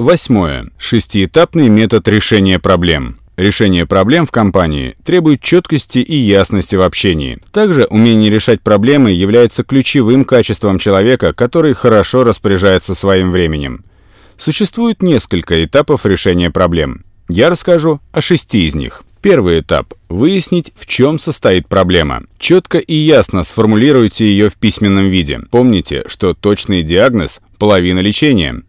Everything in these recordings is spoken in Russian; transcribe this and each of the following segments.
Восьмое. Шестиэтапный метод решения проблем. Решение проблем в компании требует четкости и ясности в общении. Также умение решать проблемы является ключевым качеством человека, который хорошо распоряжается своим временем. Существует несколько этапов решения проблем. Я расскажу о шести из них. Первый этап – выяснить, в чем состоит проблема. Четко и ясно сформулируйте ее в письменном виде. Помните, что точный диагноз – половина лечения.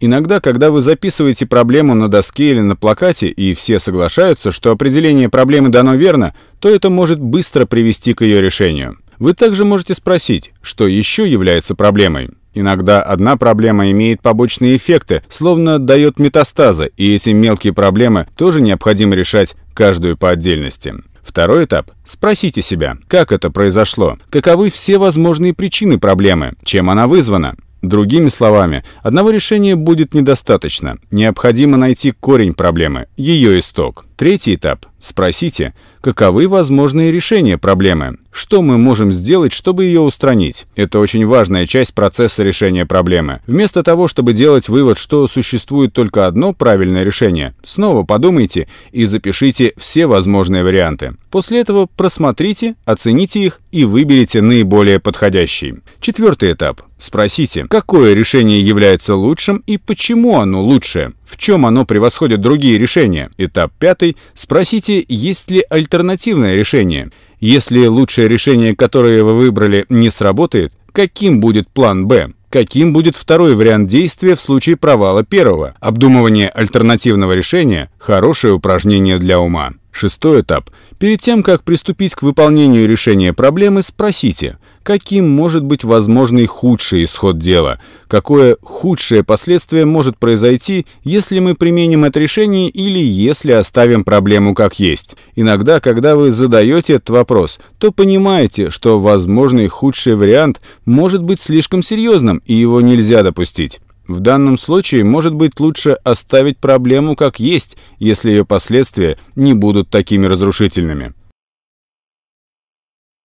Иногда, когда вы записываете проблему на доске или на плакате, и все соглашаются, что определение проблемы дано верно, то это может быстро привести к ее решению. Вы также можете спросить, что еще является проблемой. Иногда одна проблема имеет побочные эффекты, словно дает метастазы, и эти мелкие проблемы тоже необходимо решать каждую по отдельности. Второй этап. Спросите себя, как это произошло, каковы все возможные причины проблемы, чем она вызвана. Другими словами, одного решения будет недостаточно. Необходимо найти корень проблемы, ее исток. Третий этап. Спросите, каковы возможные решения проблемы? Что мы можем сделать, чтобы ее устранить? Это очень важная часть процесса решения проблемы. Вместо того, чтобы делать вывод, что существует только одно правильное решение, снова подумайте и запишите все возможные варианты. После этого просмотрите, оцените их и выберите наиболее подходящий. Четвертый этап. Спросите, какое решение является лучшим и почему оно лучшее. В чем оно превосходит другие решения? Этап пятый. Спросите, есть ли альтернативное решение. Если лучшее решение, которое вы выбрали, не сработает, каким будет план «Б»? Каким будет второй вариант действия в случае провала первого? Обдумывание альтернативного решения – хорошее упражнение для ума. Шестой этап. Перед тем, как приступить к выполнению решения проблемы, спросите, каким может быть возможный худший исход дела, какое худшее последствие может произойти, если мы применим это решение или если оставим проблему как есть. Иногда, когда вы задаете этот вопрос, то понимаете, что возможный худший вариант может быть слишком серьезным и его нельзя допустить. В данном случае, может быть, лучше оставить проблему как есть, если ее последствия не будут такими разрушительными.